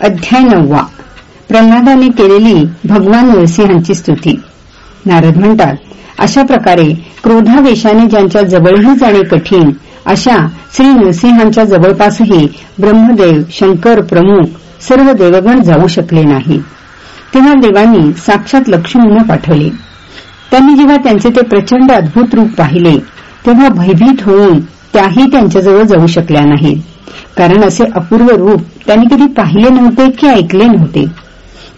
अध्याय नववा. प्रल्हादाने केलेली भगवान नरसिंहांची स्तुती. नारद म्हणतात अशा प्रकारे क्रोधावेशाने ज्यांच्या जवळही जाणे कठीण अशा श्री नरसिंहांच्या जवळपासही ब्रह्मदेव शंकर प्रमुख सर्व देवगण जाऊ शकले नाही. तेव्हा देवांनी साक्षात लक्ष्मीनं पाठवले. त्यांनी जेव्हा त्यांचे ते प्रचंड अद्भुत रूप पाहिले तेव्हा भयभीत होऊन त्याही त्यांच्याजवळ जाऊ शकल्या नाहीत. कारण असे अपूर्व रूप त्यांनी कधी पाहिले नव्हते की ऐकले नव्हते.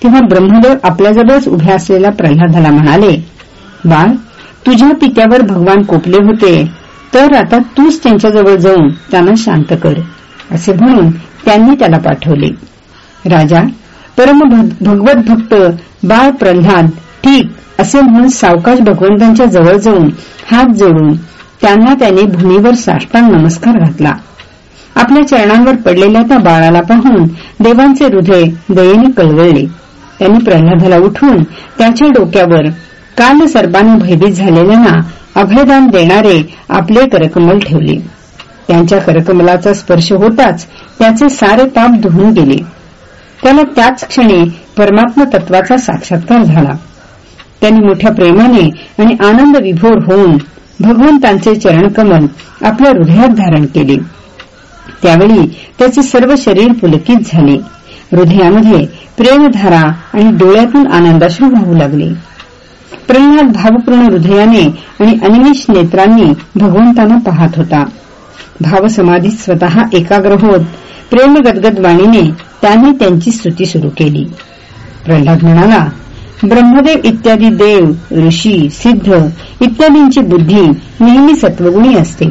तेव्हा ब्रह्मदेव आपल्याजवळच उभ्या असलेल्या प्रल्हादाला म्हणाले बाळ तुझ्या पित्यावर भगवान कोपले होते तर आता तूच त्यांच्याजवळ जाऊन त्यांना शांत कर असे म्हणून त्यांनी त्याला पाठवले. राजा परम भगवत भक्त बाळ प्रल्हाद ठीक असे म्हणून सावकाश भगवंतांच्या जवळ जाऊन हात जोडून त्यांना त्याने भूमीवर साष्टांग नमस्कार घातला. आपल्या चरणांवर पडलेल्या त्या बाळाला पाहून देवांचे हृदय दयेने कळवळले. त्यांनी प्रल्हादाला उठवून त्याच्या डोक्यावर काल सर्पाने भयभीत झालेल्यांना अभयदान देणारे आपले करकमल ठेवले. त्यांच्या करकमलाचा स्पर्श होताच त्याचे सारे पाप धुवून गेले. त्याला त्याच क्षणी परमात्मा तत्वाचा साक्षात्कार झाला. त्यांनी मोठ्या प्रेमाने आणि आनंद विभोर होऊन भगवंतांचे चरणकमल आपल्या हृदयात धारण केले. त्यावेळी त्याचे सर्व शरीर पुलकित झाले. हृदयामध्ये प्रेमधारा आणि डोळ्यातून आनंदाश्रू वाहू लागले. प्रल्हाद भावपूर्ण हृदयाने आणि अनिमिष नेत्रांनी भगवंतांना पाहत होता. भावसमाधीत स्वतः एकाग्र होत प्रेमगदगद वाणीने त्याने त्यांची स्तुती सुरू केली. प्रल्हाद म्हणाला ब्रह्मदेव इत्यादी देव ऋषी सिद्ध इत्यादींची बुद्धी नेहमी सत्वगुणी असते.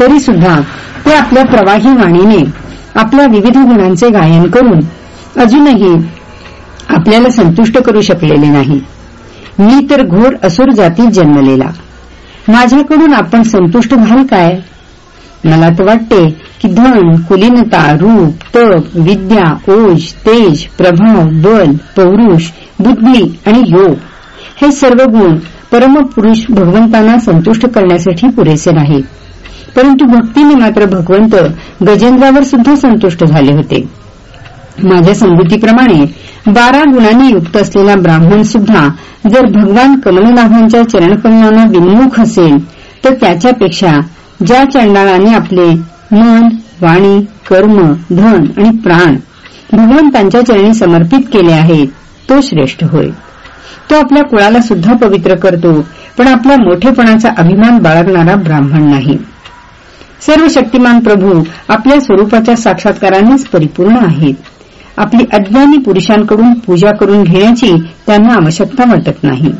तरी सुद्धा ते आपल्या प्रवाही वाणीने आपल्या विविध गुणांचे गायन करून अजूनही आपल्याला संतुष्ट करू शकलेले नाही. मी तर घोर असुर जातीत जन्मलेला. माझ्याकडून आपण संतुष्ट व्हाल काय? मला तर वाटते की धन कुलीनता रूप तप विद्या ओज तेज प्रभाव बल पौरुष बुद्धी आणि योग हे सर्व गुण परमपुरुष भगवंतांना संतुष्ट करण्यासाठी पुरेसे नाहीत. परंतु भक्तीने मात्र भगवंत गजेंद्रावर सुद्धा संतुष्ट झाले होते. माझ्या समृद्धीप्रमाणे बारा गुणांनी युक्त असलेला ब्राह्मण सुद्धा जर भगवान कमलनाभांच्या चरणकमलांना विन्मुख असेल तर त्याच्यापेक्षा ज्या चंडाळाने आपले मन वाणी कर्म धन आणि प्राण भगवंतांच्या चरणी समर्पित केले आहेत तो श्रेष्ठ होय. तो आपल्या कुळाला सुद्धा पवित्र करतो पण आपल्या मोठेपणाचा अभिमान बाळगणारा ब्राह्मण नाही. सर्व शक्तिमान प्रभू आपल्या स्वरूपाच्या साक्षात्कारानेच परिपूर्ण आहेत. आपली अज्ञानी पुरुषांकडून पूजा करून घेण्याची त्यांना आवश्यकता वाटत नाही.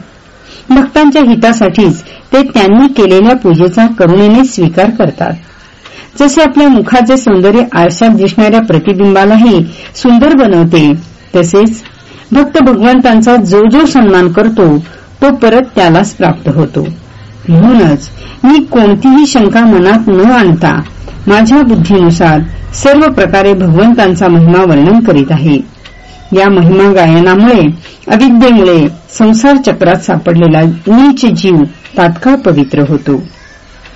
भक्तांच्या हितासाठीच ते त्यांनी केलेल्या पूजेचा करुणेने स्वीकार करतात. जसे आपल्या मुखाचे सौंदर्य आरशात दिसणाऱ्या प्रतिबिंबालाही सुंदर बनवते तसेच भक्त भगवंतांचा जो जो सन्मान करतो तो परत त्यालाच प्राप्त होतो. म्हणूनच मी कोणतीही शंका मनात न आणता माझ्या बुद्धीनुसार सर्व प्रकारे भगवंतांचा महिमा वर्णन करीत आहे. या महिमा गायनामुळे अविद्येमुळे संसार चक्रात सापडलेला नीच जीव तात्काळ पवित्र होतो.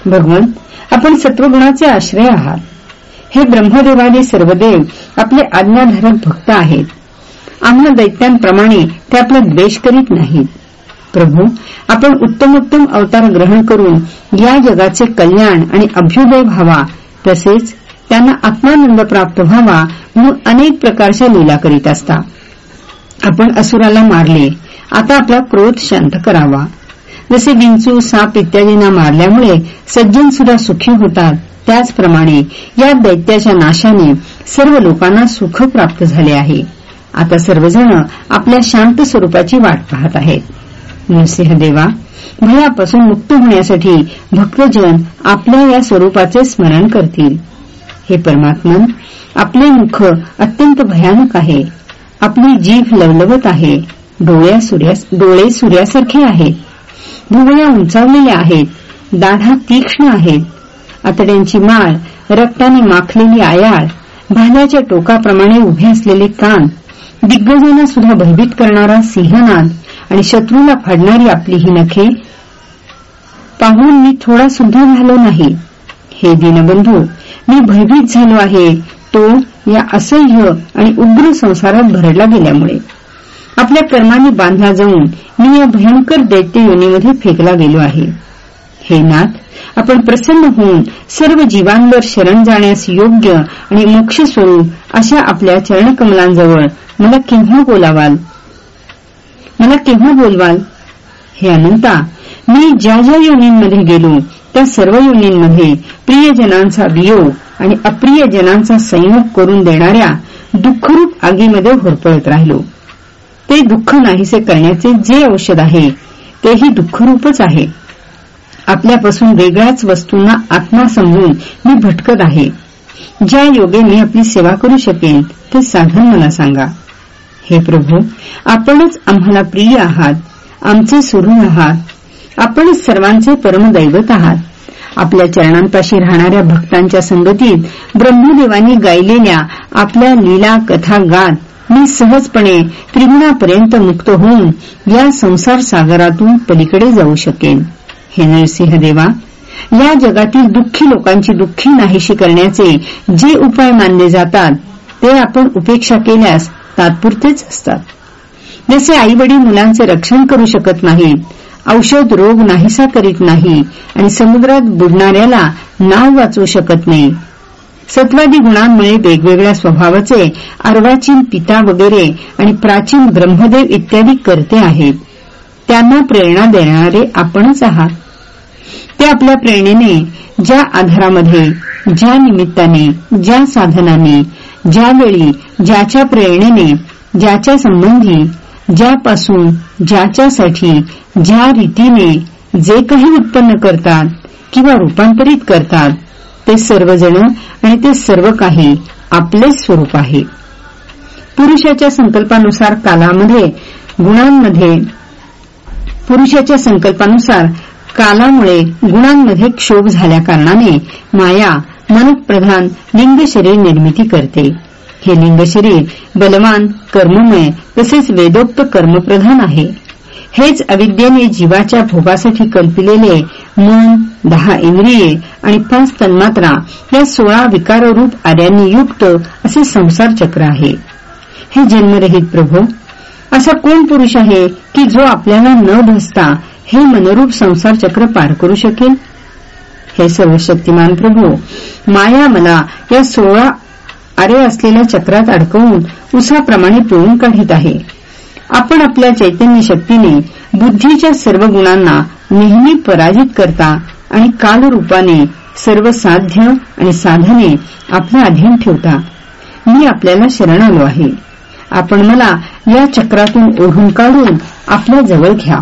भगवंत आपण सत्वगुणाचे आश्रय आहात. हे ब्रह्मदेवादी सर्वदेव आपले आज्ञाधारक भक्त आहेत. आम्हा दैत्यांप्रमाणे ते आपला द्वेष करीत नाहीत. प्रभू आपण उत्तमोत्तम अवतार ग्रहण करून या जगाचे कल्याण आणि अभ्युदय व्हावा. तसेच त्यांना आत्मानंद प्राप्त व्हावा म्हणून अनेक प्रकारच्या लीला करीत असता. आपण असुराला मारले आता आपला क्रोध शांत करावा. जसे विंचू साप इत्यादींना मारल्यामुळे सज्जन सुद्धा सुखी होतात त्याचप्रमाणे या दैत्याच्या नाशाने सर्व लोकांना सुख प्राप्त झाले आहे. आता सर्वजण आपल्या शांत स्वरूपाची वाट पाहत आहेत. नरसिंहदेवा भयापासून मुक्त होण्यासाठी भक्तजन आपल्या या स्वरूपाचे स्मरण करतील. हे परमात्मन आपले मुख अत्यंत भयानक आहे. आपली जीभ लवलवत आहे. डोळे सूर्यासारखे आहेत. भुवया उंचावलेल्या आहेत. दाढा तीक्ष्ण आहेत आतड्यांची माळ रक्ताने माखलेली आयाळ भाल्याच्या टोकाप्रमाणे उभे असलेले कान दिग्गजांना सुद्धा भयभीत करणारा सिंहनाद आणि शत्रूला फाडणारी आपली ही नखे पाहून मी थोडा सुद्धा झालो नाही. हे दीनबंधू मी भयभीत झालो आहे. तो या असह्य आणि उग्र संसारात भरडला गेल्यामुळे. आपल्या कर्माने बांधला जाऊन मी या भयंकर दैत्य योनीमध्ये फेकला गेलो आहे. हे नाथ आपण प्रसन्न होऊन सर्व जीवांवर शरण जाण्यास योग्य आणि मोक्ष स्वरूप अशा आपल्या चरणकमलांजवळ मला केव्हा बोलावाल? मला केव्हा बोलवाल? हे अनंता मी ज्या ज्या योनींमध्ये गेलो त्या सर्व योनींमध्ये प्रियजनांचा वियोग आणि अप्रियजनांचा संयोग करून देणाऱ्या दुःखरूप आगीमध्ये होरपळत राहिलो. ते दुःख नाहीसे करण्याचे जे औषध आहे तेही दुःखरूपच आहे. आपल्यापासून वेगळ्याच वस्तूंना आत्मा समजून मी भटकत आहे. ज्या योगे मी आपली सेवा करू शकेन ते साधन मला सांगा. हे प्रभू आपणच आम्हाला प्रिय आहात आमचे सुरू आहात. आपणच सर्वांचे परमदैवत आहात. आपल्या चरणांपाशी राहणाऱ्या भक्तांच्या संगतीत ब्रह्मदेवांनी गायलेल्या आपल्या लीला कथा गात मी सहजपणे त्रिगुणापर्यंत मुक्त होऊन या संसार सागरातून पलीकडे जाऊ शकेन. हे नरसिंहदेवा या जगातील दुःखी लोकांची दुःखी नाहीशी करण्याचे जे उपाय मानले जातात ते आपण उपेक्षा केल्यास तात्पुरतेच असतात. जसे आईवडील मुलांचे रक्षण करू शकत नाहीत औषध रोग नाहीसा करीत नाही आणि समुद्रात बुडणाऱ्याला नाव वाचवू शकत नाही. सत्वादी गुणांमुळे वेगवेगळ्या स्वभावाचे अर्वाचीन पिता वगैरे आणि प्राचीन ब्रह्मदेव इत्यादी करते आहेत. त्यांना प्रेरणा देणारे आपणच आहात. ते आपल्या प्रेरणेने ज्या आधारामध्ये ज्या निमित्ताने ज्या साधनाने ज्यावेळी ज्याच्या प्रेरणेने ज्याच्या संबंधी ज्यापासून ज्याच्यासाठी ज्या रीतीने जे काही उत्पन्न करतात किंवा रूपांतरित करतात ते सर्वजण आणि ते सर्व काही आपलेच स्वरूप आहे. पुरुषाच्या संकल्पानुसार कालामध्ये गुणांमध्ये पुरुषाच्या संकल्पानुसार कालामुळे गुणांमध्ये क्षोभ झाल्याकारणाने माया मनप्रधान लिंग शरीर निर्मिती करते. हे लिंग शरीर बलवान कर्ममय तसेच वेदोक्त कर्मप्रधान आहे. हेच अविद्येने जीवाच्या भोगासाठी कल्पिलेले मन दहा इंद्रिये आणि पाच तन्मात्रा या सोळा विकाररूप आर्यांनी युक्त असे संसार चक्र आहे. हे जन्मरहित प्रभू असा कोण पुरुष आहे की जो आपल्याला न भसता हे मनरूप संसार चक्र पार करू शकेल? हे सर्वशक्तिमान प्रभू माया मला या सोळा आरे असलेल्या चक्रात अडकवून उसाप्रमाणे पिळून काढीत आहे. आपण आपल्या चैतन्य शक्तीने बुद्धीच्या सर्व गुणांना नेहमी पराजित करता आणि कालरूपाने सर्व साध्य आणि साधने आपल्या अधीन ठेवता. मी आपल्याला शरण आलो आहे. आपण मला या चक्रातून ओढून काढून आपल्या जवळ घ्या.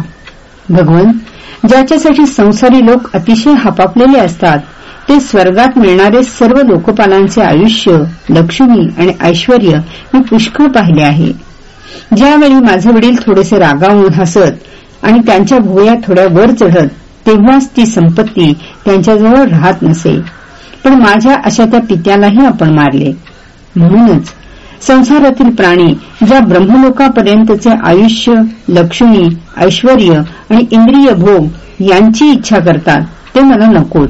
भगवान ज्याच्यासाठी संसारी लोक अतिशय हापापलेले असतात ते स्वर्गात मिळणारे सर्व लोकपालांचे आयुष्य लक्ष्मी आणि ऐश्वर मी पुष्कळ पाहिले आहे. ज्यावेळी माझे वडील थोडेसे रागावून हसत आणि त्यांच्या भुवया थोड्या वर चढत तेव्हाच ती संपत्ती त्यांच्याजवळ राहत नसे. पण माझ्या अशा त्या पित्यालाही आपण मारले. म्हणूनच संसारातील प्राणी ज्या ब्रह्मलोकापर्यंतचे आयुष्य लक्ष्मी ऐश्वर आणि इंद्रिय भोग यांची इच्छा करतात ते मला नकोत.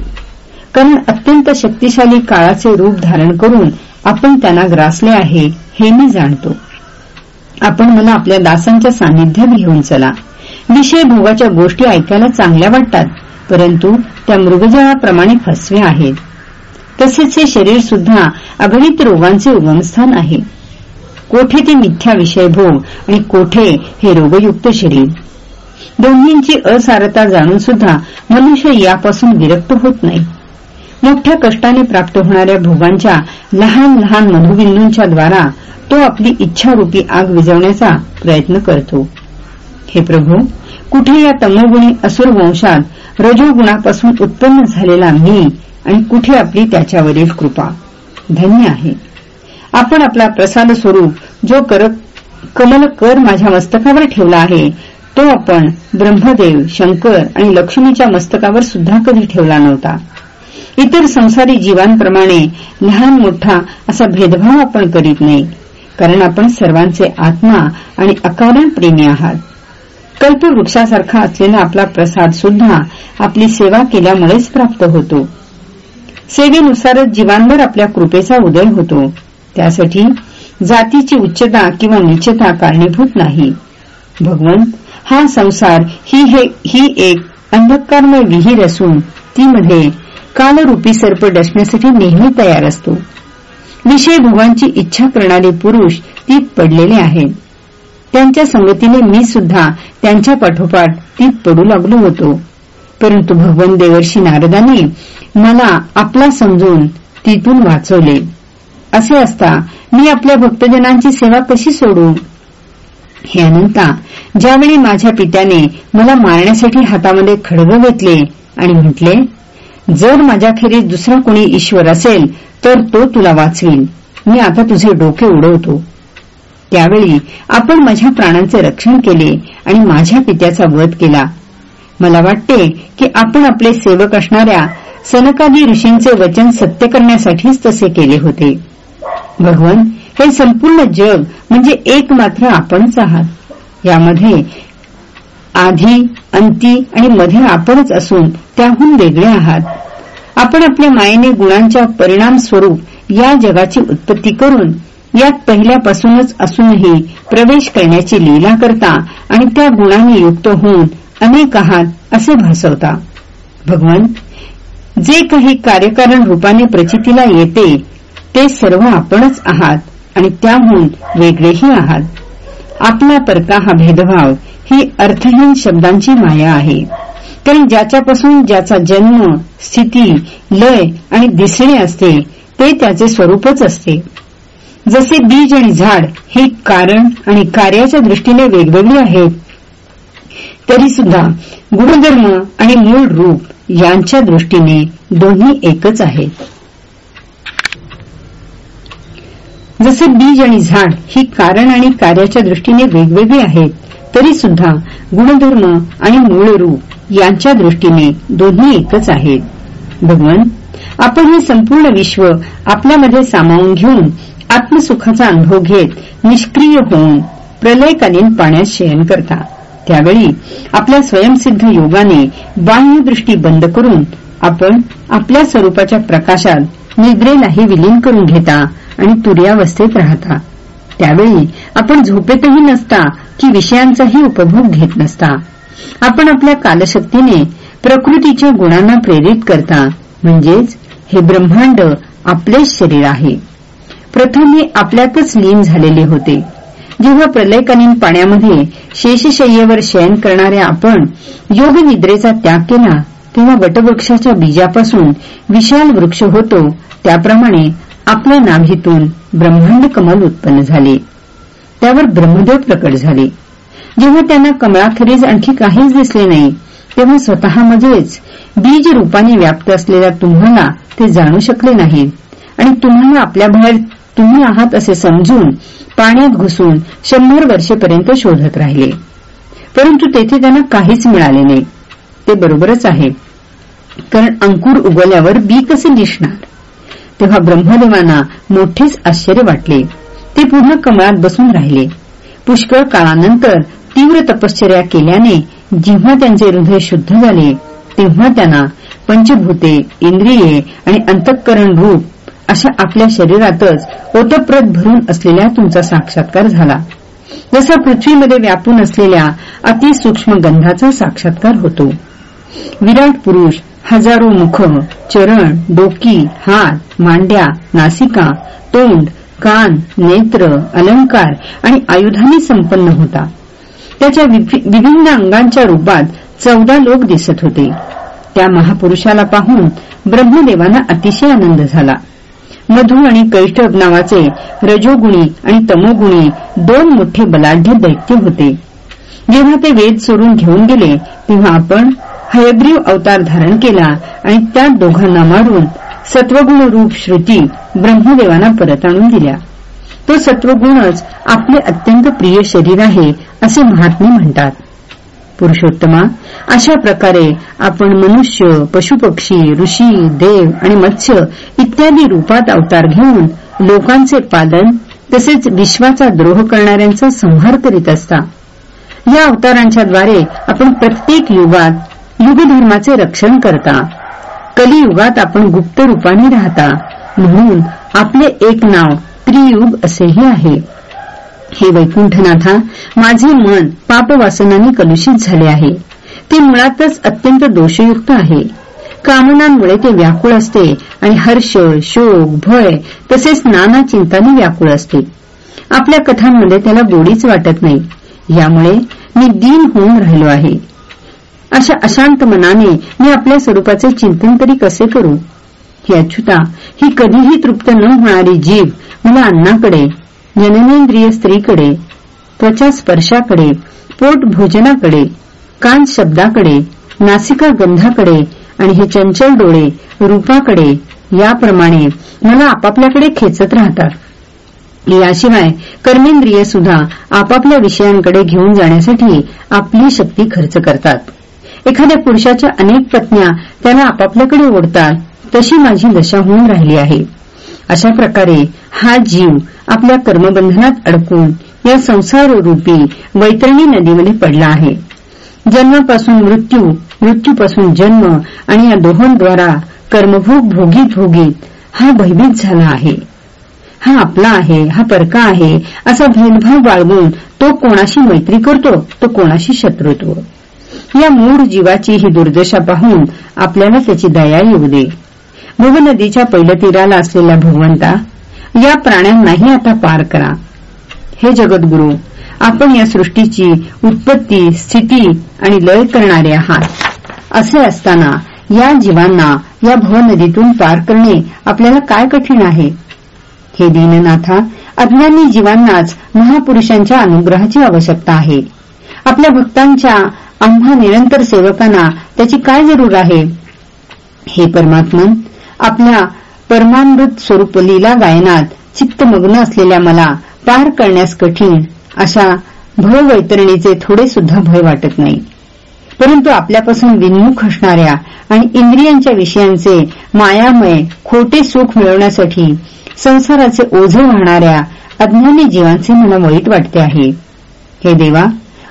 कारण अत्यंत शक्तिशाली काळाचे रूप धारण करून आपण त्यांना ग्रासले आहे हे मी जाणतो. आपण मला आपल्या दासांच्या सान्निध्यात घेऊन चला. विषय भोगाच्या गोष्टी ऐकायला चांगल्या वाटतात परंतु त्या मृगजळाप्रमाणे फसवे आहेत. तसेच हे शरीर सुद्धा अगणित रोगांचे उगमस्थान आहे. कोठे ते मिथ्या विषयभोग आणि कोठे हे रोगयुक्त शरीर? दोन्हींची असारता जाणून सुद्धा मनुष्य यापासून विरक्त होत नाही. मोठ्या कष्टाने प्राप्त होणाऱ्या भोगांच्या लहान लहान मधुबिंदूंच्या द्वारा तो आपली इच्छारूपी आग विझवण्याचा प्रयत्न करतो. हे प्रभू कुठे या तमोगुणी असुर वंशात रजोगुणापासून उत्पन्न झालेला मी आणि कुठे आपली त्याच्यावरील कृपा? धन्य आहे. आपण आपला प्रसाद स्वरूप जो कर कमल कर माझ्या मस्तकावर ठेवला आहे तो आपण ब्रह्मदेव शंकर आणि लक्ष्मीच्या मस्तकावर सुद्धा कधी ठेवला नव्हता. इतर संसारी जीवांप्रमाणे लहान मोठा असा भेदभाव आपण करीत नाही कारण आपण सर्वांचे आत्मा आणि अकारण प्रेमी आहात. कल्पवृक्षासारखा असलेला आपला प्रसाद सुद्धा आपली सेवा केल्यामुळेच प्राप्त होतो. सेवेनुसारच जीवांवर आपल्या कृपेचा उदय होतो. त्यासाठी जातीची उच्चता किंवा निचता कारणीभूत नाही. भगवंत हा संसार ही, ही एक अंधकारमय विहीर असून तीमध्ये कालरूपी सर्प डसण्यासाठी नेहमी तयार असतो. विषय भोगांची इच्छा करणारे पुरुष तीत पडलेले आहेत. त्यांच्या संगतीने मी सुद्धा त्यांच्या पाठोपाठ तीत पडू लागलो होतो. परंतु भगवान देवर्षी नारदाने मला आपला समजून तिथून वाचवले. असे असता मी आपल्या भक्तजनांची सेवा कशी सोडू? हे अनंता ज्यावेळी माझ्या पित्याने मला मारण्यासाठी हातामध्ये खडगं घेतले आणि म्हटले जर माझ्याखेरीज दुसरा कोणी ईश्वर असेल तर तो तुला वाचवील मी आता तुझे डोके उडवतो. त्यावेळी आपण माझ्या प्राणांचे रक्षण केले आणि माझ्या पित्याचा वध केला. मला वाटते की आपण आपले सेवक असणाऱ्या सनकादी ऋषींचे वचन सत्य करण्यासाठीच तसे केले होते. भगवान हे संपूर्ण जग म्हणजे एक मात्र आपणच आहात. यामध्ये आधी अंती आणि मध्ये आपणच असून त्याहून वेगळे आहात. आपण आपल्या मायेने गुणांच्या परिणाम स्वरूप या जगाची उत्पत्ती करून यात पहिल्यापासूनच असूनही प्रवेश करण्याची लीला करता आणि त्या गुणांनी युक्त होऊन अनेक आहात असे भासवता. भगवान जे काही कार्यकारण रूपाने प्रचितीला येते ते सर्व आपणच आहात आणि त्याहून वेगळेही आहात. आपला परका हा भेदभाव ही अर्थहीन शब्दांची माया आहे. कारण ज्याच्यापासून ज्याचा जन्म स्थिती लय आणि दिसणे असते ते त्याचे स्वरूपच असते. जसे बीज आणि झाड हे कारण आणि कार्याच्या दृष्टीने वेगवेगळे आहेत तरी सुद्धा गुणधर्म आणि मूळ रूप यांच्या दृष्टीने दोन्ही एकच आहेत. जसे बीज आणि झाड ही कारण आणि कार्याच्या दृष्टीने वेगवेगळी आहेत तरी सुद्धा गुणधर्म आणि मूळ रूप यांच्या दृष्टीने दोन्ही एकच आहेत. भगवान आपण हे संपूर्ण विश्व आपल्यामध्ये सामावून घेऊन आत्मसुखाचा अनुभव घेत निष्क्रिय होऊन प्रलयकालीन पाण्यात शयन करता. त्यावेळी आपल्या स्वयंसिद्ध योगाने बाह्यदृष्टी बंद करून आपण आपल्या स्वरूपाच्या प्रकाशात निद्रेलाही विलीन करून घेता आणि तुर्यावस्थेत राहता. त्यावेळी आपण झोपेतही नसता की विषयांचाही उपभोग घेत नसता. आपण आपल्या कालशक्तीने प्रकृतीच्या गुणांना प्रेरित करता. म्हणजेच हे ब्रह्मांड आपलेच शरीर आहे. प्रथम हे आपल्यातच लीन झालेले होते. जेव्हा प्रलयकालीन पाण्यामध्ये शेषशय्येवर शयन करणाऱ्या आपण योग निद्रेचा त्याग केला तेव्हा वटवृक्षाच्या बीजापासून विशाल वृक्ष होतो त्याप्रमाणे आपल्या नाभीतून ब्रह्मांड कमल उत्पन्न झाले. त्यावर ब्रह्मदेव प्रकट झाले. जेव्हा त्यांना कमळाखेरीज आणखी काहीच दिसले नाही तेव्हा स्वतःमध्येच बीज रूपाने व्याप्त असलेल्या तुम्हाला ते जाणू शकले नाही आणि तुम्हाला आपल्या बाहेर तुम्ही आहात असे समजून पाण्यात घुसून शंभर वर्षेपर्यंत शोधत राहिले. परंतु तेथे त्यांना काहीच मिळाले नाही. ते बरोबरच आहे. कारण अंकुर उगवल्यावर बी कसे दिसणार? तेव्हा ब्रह्मदेवांना मोठेच आश्चर्य वाटले. ते पुन्हा कमळात बसून राहिले. पुष्कळ काळानंतर तीव्र तपश्चर्या केल्याने जेव्हा त्यांचे हृदय शुद्ध झाले तेव्हा त्यांना पंचभूते इंद्रिये आणि अंतःकरण रूप अशा आपल्या शरीरातच ओतप्रत भरून असलेल्या तुमचा साक्षात्कार झाला. जसा पृथ्वीमध्ये व्यापून असलेल्या अतिसूक्ष्म गंधाचा साक्षात्कार होतो. विराट पुरुष हजारो मुख चरण डोकी हात मांड्या नासिका तोंड कान नेत्र अलंकार आणि आयुधाने संपन्न होता. त्याच्या विभिन्न अंगांच्या रूपात चौदा लोक दिसत होते. त्या महापुरुषाला पाहून ब्रह्मदेवांना अतिशय आनंद झाला. मधु आणि कैष्ठभ नावाचे रजोगुणी आणि तमोगुणी दोन मोठे बलाढ्य दैत्य होते. जेव्हा ते वेद सोडून घेऊन गेले तेव्हा आपण हयग्रीव अवतार धारण केला आणि त्या दोघांना मारून सत्वगुण रूप श्रुती ब्रह्मदेवांना परत आणून दिल्या. तो सत्वगुणच आपले अत्यंत प्रिय शरीर आहे असे महात्मे म्हणतात. पुरुषोत्तमा अशा प्रकारे आपण मनुष्य पशुपक्षी ऋषी देव आणि मत्स्य इत्यादी रूपात अवतार घेऊन लोकांचे पालन तसेच विश्वाचा द्रोह करणाऱ्यांचा संहार करीत असता. या अवतारांच्या द्वारे आपण प्रत्येक युगात युगधर्माचे रक्षण करता. कलियुगात आपण गुप्त रूपाने राहता. म्हणून आपले एक नाव त्रियुग असेही आहे. हे वैकुंठनाथा माझे मन पापवासनाने कलुषित झाले आहे. ते मुळातच अत्यंत दोषयुक्त आहे. कामनांमुळे ते व्याकुळ असते आणि हर्ष शोक भय तसेच नाना चिंताने व्याकुळ असते. आपल्या कथांमध्ये त्याला गोडीच वाटत नाही. यामुळे मी दीन होऊन राहिलो आहे. अशा अशांत मनाने मी आपल्या स्वरूपाचे चिंतन तरी कसे करू? ही अच्युता ही कधीही तृप्त न होणारी जीव मला अन्नाकडे जननेंद्रिय स्त्रीकडे त्वचा स्पर्शाकडे पोट भोजनाकडे कान शब्दाकडे नासिका गंधाकडे आणि हे चंचल डोळे रूपाकडे याप्रमाणे मला आपापल्याकडे खेचत राहतात. याशिवाय कर्मेंद्रिय सुद्धा आपापल्या विषयांकडे घेऊन जाण्यासाठी आपली शक्ती खर्च करतात. एखाद्या पुरुषाच्या अनेक पत्न्या त्याला आपापल्याकडे ओढतात तशी माझी दशा होऊन राहिली आहे. अशा प्रकारे हा जीव आपल्या कर्मबंधनात अडकून या संसाररूपी वैतरणी नदीमध्ये पडला आहे. जन्मापासून मृत्यू मृत्यूपासून जन्म आणि या दोहोंद्वारा कर्मभोग भोगीत भोगीत हा भयभीत झाला आहे. हा आपला आहे हा परका आहे असा भेदभाव बाळगून तो कोणाशी मैत्री करतो तो कोणाशी शत्रुत्व या मूळ जीवाची ही दुर्दशा पाहून आपल्याला त्याची दया येऊ दे. भव नदीच्या पहिल्या तीराला असलेल्या भगवंता या प्राण्यांनाही आता पार करा. हे जगद्गुरु आपण या सृष्टीची उत्पत्ती स्थिती आणि लय करणारे आहात. असे असताना या जीवांना या भवनदीतून पार करणे आपल्याला काय कठीण आहे? हे दीननाथा अज्ञानी जीवांनाच महापुरुषांच्या अनुग्रहाची आवश्यकता आहे. आपल्या भक्तांच्या आम्हा निरंतर सेवकांना त्याची काय जरूर आहे? हे परमात्मन आपल्या परमामृत स्वरूप लीला गायनात चित्तमग्न असलेल्या मला पार करण्यास कठीण अशा भववैतरणीचे थोडे सुद्धा भय वाटत नाही. परंतु आपल्यापासून विन्मुख असणाऱ्या आणि इंद्रियांच्या विषयांचे मायामय खोटे सुख मिळवण्यासाठी संसाराचे ओझे वाहणाऱ्या अज्ञानी जीवांचे मला वाईट वाटते आहे. हे देवा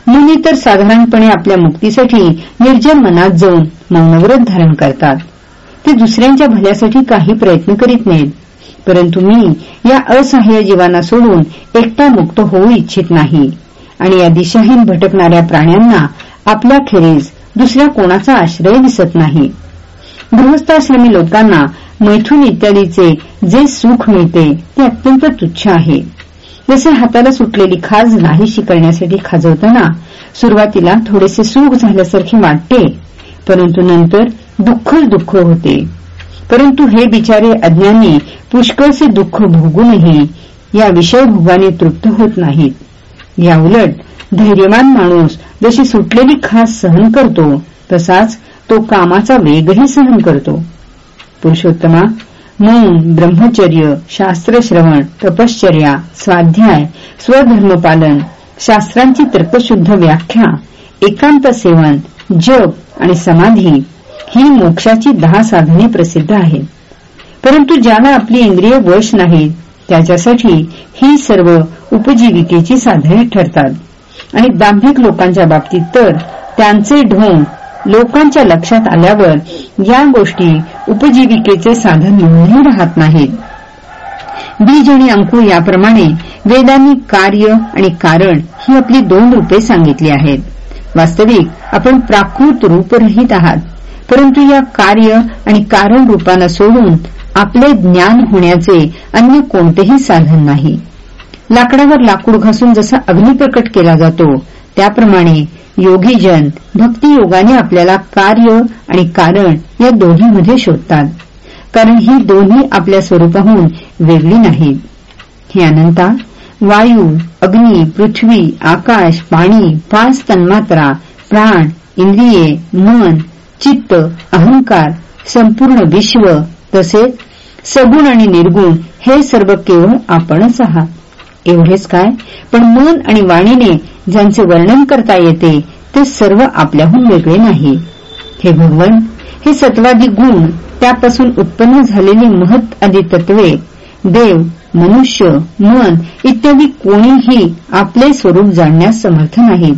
मुनी तर साधारणपणे आपल्या मुक्तीसाठी निर्जन मनात जाऊन मौनव्रत धारण करतात. ते दुसऱ्यांच्या भल्यासाठी काही प्रयत्न करीत नाहीत. परंतु मी या असहाय्य जीवांना सोडून एकटा मुक्त होऊ इच्छित नाही. आणि या दिशाहीन भटकणाऱ्या प्राण्यांना आपल्याखेरीज दुसऱ्या कोणाचा आश्रय दिसत नाही. गृहस्थाश्रमी लोकांना मैथून इत्यादीचे जे सुख मिळते ते अत्यंत तुच्छ आहे. जसे हाताला सुटलेली खाज नाहीशी करण्यासाठी खाजवताना सुरुवातीला थोडेसे सुख झाल्यासारखे वाटते परंतु नंतर दुःखच दुःख होते. परंतु हे बिचारे अज्ञानी पुष्कळचे दुःख भोगूनही या विषय भोगाने तृप्त होत नाहीत. याउलट धैर्यवान माणूस जशी सुटलेली खास सहन करतो तसाच तो कामाचा वेगही सहन करतो. पुरुषोत्तमा मौन ब्रह्मचर्य शास्त्रश्रवण तपश्चर्या स्वाध्याय स्वधर्मपालन शास्त्रांची तर्कशुद्ध व्याख्या एकांत सेवन जप आणि समाधी ही मोक्षाची दहा साधने प्रसिद्ध आहेत. परंतु ज्याला आपली इंद्रिय वश नाहीत त्याच्यासाठी ही सर्व उपजीविकेची साधने ठरतात. आणि दांभिक लोकांच्या बाबतीत तर त्यांचे ढोंग लोकांच्या लक्षात आल्यावर या गोष्टी उपजीविकेचे साधन म्हणूनही राहत नाहीत. बीज आणि अंकुर याप्रमाणे वेदांनी कार्य आणि कारण ही आपली दोन रूपे सांगितली आहेत. वास्तविक आपण प्राकृत रूपरहित आहात. परंतु या कार्य आणि कारण रूपांना सोडून आपले ज्ञान होण्याचे अन्य कोणतेही साधन नाही. लाकडावर लाकूड घासून जसा अग्नी प्रकट केला जातो त्याप्रमाणे योगीजन भक्तियोगाने आपल्याला कार्य आणि कारण या दोन्हीमध्ये शोधतात. कारण ही दोन्ही आपल्या स्वरूपाहून वेगळी नाहीत. हे अनंता वायू अग्नी पृथ्वी आकाश पाणी पाच तन्मात्रा प्राण इंद्रिये मन चित्त अहंकार संपूर्ण विश्व तसेच सगुण आणि निर्गुण हे सर्व केवळ आपणच आहात. एवढेच काय? पण मन आणि वाणीने ज्यांचे वर्णन करता येते ते सर्व आपल्याहून वेगळे नाही. हे भगवन हे सत्वादी गुण त्यापासून उत्पन्न झालेली महत आदी तत्वे देव मनुष्य मन इत्यादी कोणीही आपले स्वरूप जाणण्यास समर्थ नाहीत.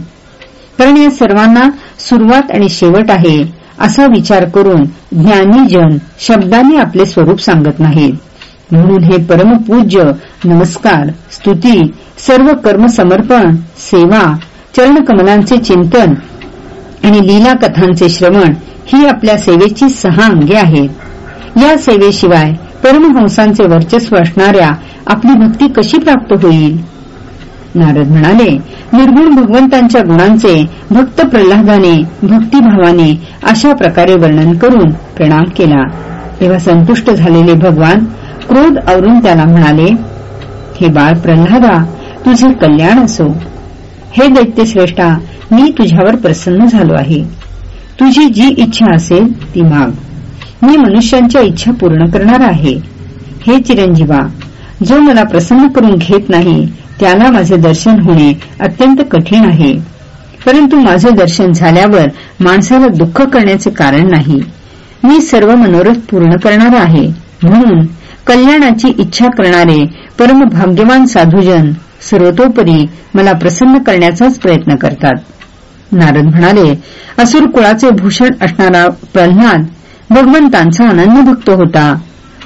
कारण या सर्वांना सुरुवात आणि शेवट आहे असा विचार करून ज्ञानीजन शब्दांनी आपले स्वरूप सांगत नाहीत. म्हणून हे परमपूज्य नमस्कार स्तुती सर्व कर्म समर्पण सेवा चरणकमलांचे चिंतन आणि लीला कथांचे श्रवण ही आपल्या सेवेची सहा अंगे आहेत. या सेवेशिवाय परमहंसांचे वर्चस्व असणाऱ्या आपली भक्ती कशी प्राप्त होईल? नारद म्हणाले निर्गुण भगवंतांच्या गुणांचे भक्त प्रल्हादाने भक्तिभावाने अशा प्रकारे वर्णन करून प्रणाम केला. तेव्हा संतुष्ट झालेले भगवान क्रोध आवरून त्याला म्हणाले हे बाळ प्रल्हादा तुझे कल्याण असो. हे दैत्यश्रेष्ठा मी तुझ्यावर प्रसन्न झालो आहे. तुझी जी इच्छा असेल ती माग. मी मनुष्यांच्या इच्छा पूर्ण करणार आहे. हे चिरंजीवा जो मला प्रसन्न करून घेत नाही त्याला माझे दर्शन होणे अत्यंत कठीण आहे. परंतु माझे दर्शन झाल्यावर माणसाला दुःख करण्याचे कारण नाही. मी सर्व मनोरथ पूर्ण करणार आहे. म्हणून कल्याणाची इच्छा करणारे परमभाग्यवान साधूजन सर्वतोपरी मला प्रसन्न करण्याचाच प्रयत्न करतात. नारद म्हणाले असुर कुळाचे भूषण असणारा प्रल्हाद भगवंतांचा अनन्य भक्त होता.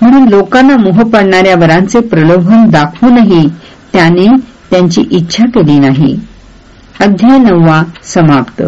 म्हणून लोकांना मोह पाडणाऱ्या वरांचे प्रलोभन दाखवूनही त्याने त्यांची इच्छा केली नाही. अध्याय नववा समाप्त.